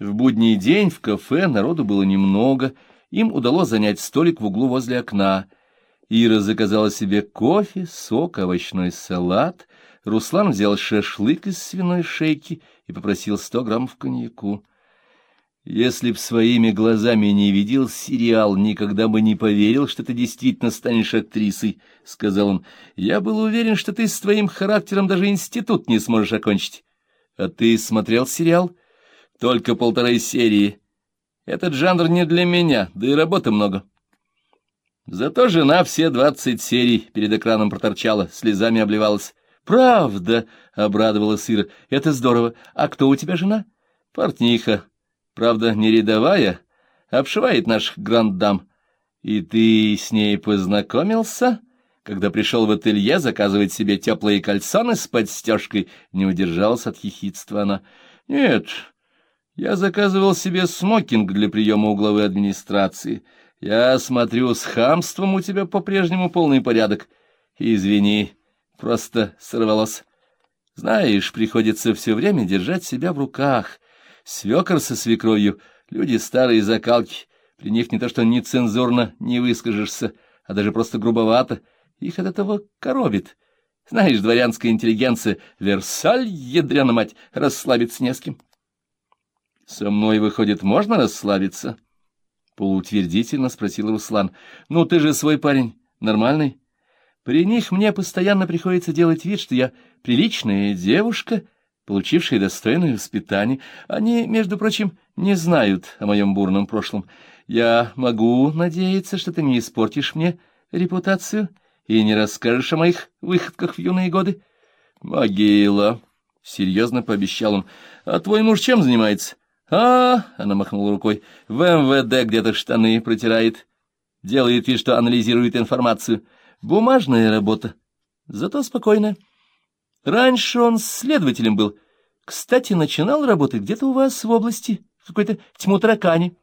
В будний день в кафе народу было немного, им удалось занять столик в углу возле окна. Ира заказала себе кофе, сок, овощной салат. Руслан взял шашлык из свиной шейки и попросил сто граммов коньяку. Если б своими глазами не видел сериал, никогда бы не поверил, что ты действительно станешь актрисой, — сказал он. Я был уверен, что ты с твоим характером даже институт не сможешь окончить. А ты смотрел сериал? Только полторы серии. Этот жанр не для меня, да и работы много. Зато жена все двадцать серий перед экраном проторчала, слезами обливалась. «Правда!» — обрадовалась Ира. «Это здорово. А кто у тебя жена?» «Портниха». Правда, не рядовая, обшивает наших гранддам. И ты с ней познакомился, когда пришел в ателье заказывать себе теплые кальсоны с подстежкой? Не удержалась от хихидства она. Нет, я заказывал себе смокинг для приема у главы администрации. Я смотрю, с хамством у тебя по-прежнему полный порядок. Извини, просто сорвалось. Знаешь, приходится все время держать себя в руках, Свекор со свекровью — люди старые закалки, при них не то что нецензурно не выскажешься, а даже просто грубовато. Их от этого коробит. Знаешь, дворянская интеллигенция, Версаль, ядрена мать, расслабиться не с кем. — Со мной, выходит, можно расслабиться? — полуутвердительно спросил Руслан. — Ну, ты же свой парень, нормальный. При них мне постоянно приходится делать вид, что я приличная девушка, получившие достойное воспитание. Они, между прочим, не знают о моем бурном прошлом. Я могу надеяться, что ты не испортишь мне репутацию и не расскажешь о моих выходках в юные годы? Могила, — серьезно пообещал он. — А твой муж чем занимается? — А, — она махнула рукой, — в МВД где-то штаны протирает. Делает вид, что анализирует информацию. Бумажная работа, зато спокойная. Раньше он следователем был. Кстати, начинал работать где-то у вас в области, в какой-то тьму таракани.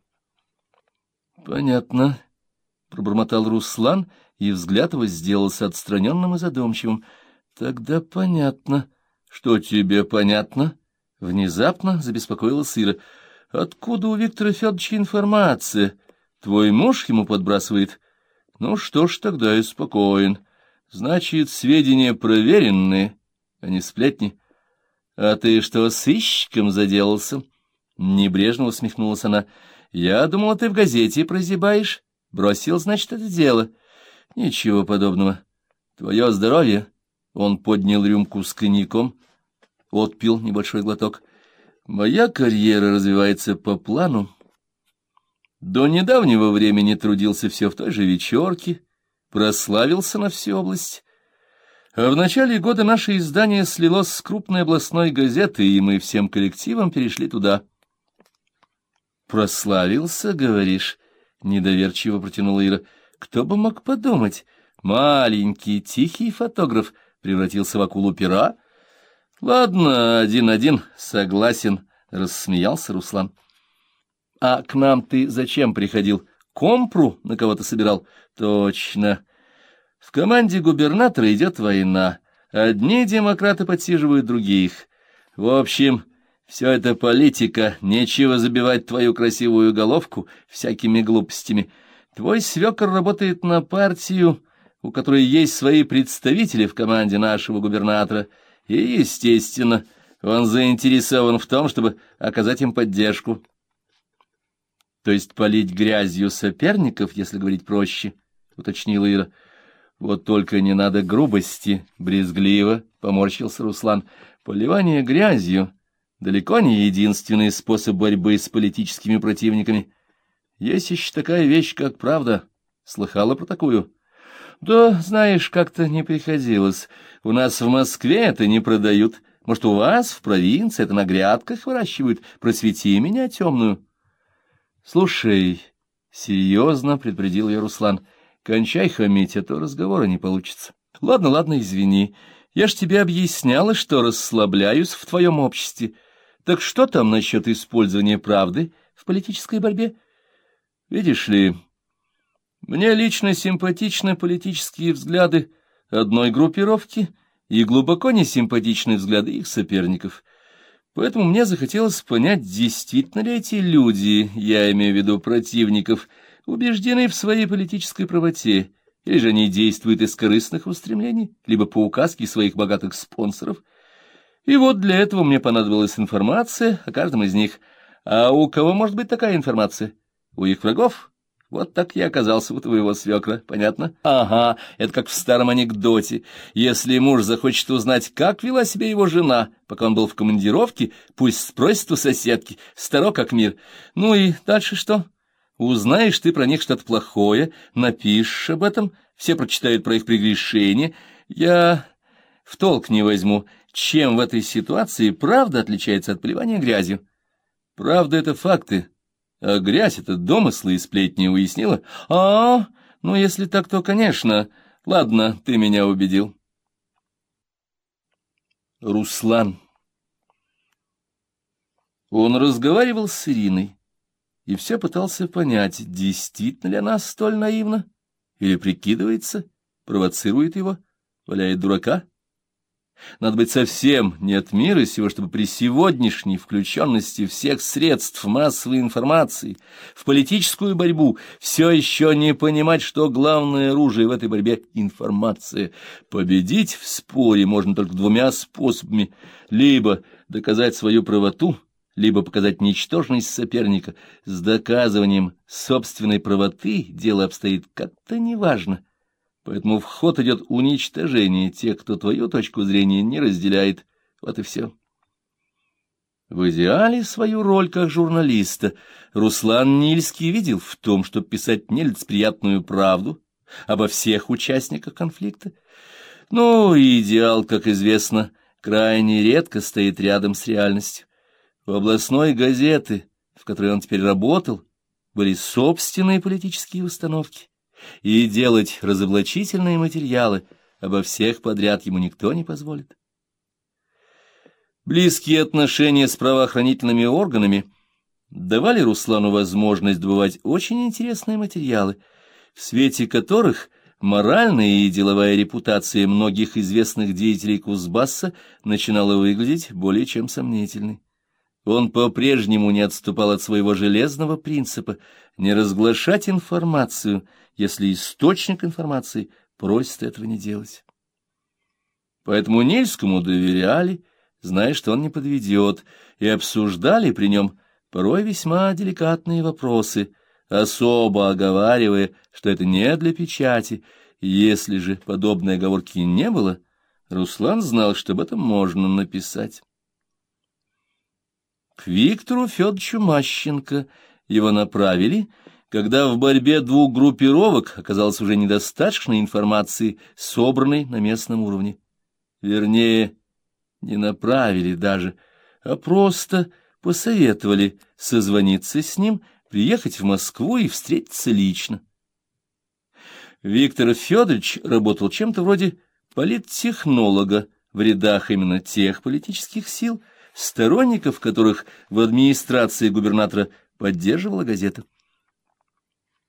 — Понятно, — пробормотал Руслан, и взгляд его сделался отстраненным и задумчивым. — Тогда понятно. — Что тебе понятно? — внезапно забеспокоила Сыра. — Откуда у Виктора Федоровича информация? Твой муж ему подбрасывает? Ну что ж, тогда и спокоен. Значит, сведения проверенные. — а не сплетни. — А ты что, сыщиком заделался? — небрежно усмехнулась она. — Я думала, ты в газете прозябаешь. Бросил, значит, это дело. — Ничего подобного. Твое здоровье. Он поднял рюмку с коньяком, отпил небольшой глоток. Моя карьера развивается по плану. До недавнего времени трудился все в той же вечерке, прославился на всю область. А в начале года наше издание слилось с крупной областной газетой, и мы всем коллективом перешли туда. «Прославился, говоришь?» — недоверчиво протянула Ира. «Кто бы мог подумать? Маленький, тихий фотограф превратился в акулу пера?» «Ладно, один-один, согласен», — рассмеялся Руслан. «А к нам ты зачем приходил? Компру на кого-то собирал?» «Точно. В команде губернатора идет война. Одни демократы подсиживают других. В общем, все это политика, нечего забивать твою красивую головку всякими глупостями. Твой свекор работает на партию, у которой есть свои представители в команде нашего губернатора, и, естественно, он заинтересован в том, чтобы оказать им поддержку. То есть полить грязью соперников, если говорить проще, — уточнила Ира. Вот только не надо грубости, брезгливо, — поморщился Руслан. Поливание грязью — далеко не единственный способ борьбы с политическими противниками. Есть еще такая вещь, как правда. Слыхала про такую? Да, знаешь, как-то не приходилось. У нас в Москве это не продают. Может, у вас в провинции это на грядках выращивают? Просвети меня темную. Слушай, серьезно, — предупредил я Руслан, — Кончай хамить, а то разговора не получится. Ладно, ладно, извини. Я ж тебе объясняла, что расслабляюсь в твоем обществе. Так что там насчет использования правды в политической борьбе? Видишь ли, мне лично симпатичны политические взгляды одной группировки и глубоко несимпатичны взгляды их соперников. Поэтому мне захотелось понять, действительно ли эти люди, я имею в виду противников, убеждены в своей политической правоте, или же они действуют из корыстных устремлений, либо по указке своих богатых спонсоров. И вот для этого мне понадобилась информация о каждом из них. А у кого может быть такая информация? У их врагов? Вот так я оказался у твоего свекра, понятно? Ага, это как в старом анекдоте. Если муж захочет узнать, как вела себя его жена, пока он был в командировке, пусть спросит у соседки, старо как мир. Ну и дальше что? Узнаешь ты про них что-то плохое, напишешь об этом, все прочитают про их прегрешения. Я в толк не возьму, чем в этой ситуации правда отличается от поливания грязью. Правда — это факты, а грязь — это домыслы и сплетни, уяснила? А, ну, если так, то, конечно. Ладно, ты меня убедил. Руслан. Он разговаривал с Ириной и все пытался понять, действительно ли она столь наивна или прикидывается, провоцирует его, валяет дурака. Надо быть совсем не от мира сего, чтобы при сегодняшней включенности всех средств массовой информации в политическую борьбу все еще не понимать, что главное оружие в этой борьбе — информация. Победить в споре можно только двумя способами — либо доказать свою правоту, либо показать ничтожность соперника. С доказыванием собственной правоты дело обстоит как-то неважно. Поэтому в ход идет уничтожение тех, кто твою точку зрения не разделяет. Вот и все. В идеале свою роль как журналиста Руслан Нильский видел в том, чтобы писать нелицеприятную правду обо всех участниках конфликта. Но идеал, как известно, крайне редко стоит рядом с реальностью. В областной газеты, в которой он теперь работал, были собственные политические установки и делать разоблачительные материалы обо всех подряд ему никто не позволит. Близкие отношения с правоохранительными органами давали Руслану возможность добывать очень интересные материалы, в свете которых моральная и деловая репутация многих известных деятелей Кузбасса начинала выглядеть более чем сомнительной. Он по-прежнему не отступал от своего железного принципа не разглашать информацию, если источник информации просит этого не делать. Поэтому Нильскому доверяли, зная, что он не подведет, и обсуждали при нем порой весьма деликатные вопросы, особо оговаривая, что это не для печати. Если же подобной оговорки не было, Руслан знал, что об этом можно написать. К Виктору Федоровичу Мащенко его направили, когда в борьбе двух группировок оказалось уже недостаточно информации, собранной на местном уровне. Вернее, не направили даже, а просто посоветовали созвониться с ним, приехать в Москву и встретиться лично. Виктор Федорович работал чем-то вроде политтехнолога в рядах именно тех политических сил, сторонников которых в администрации губернатора поддерживала газета.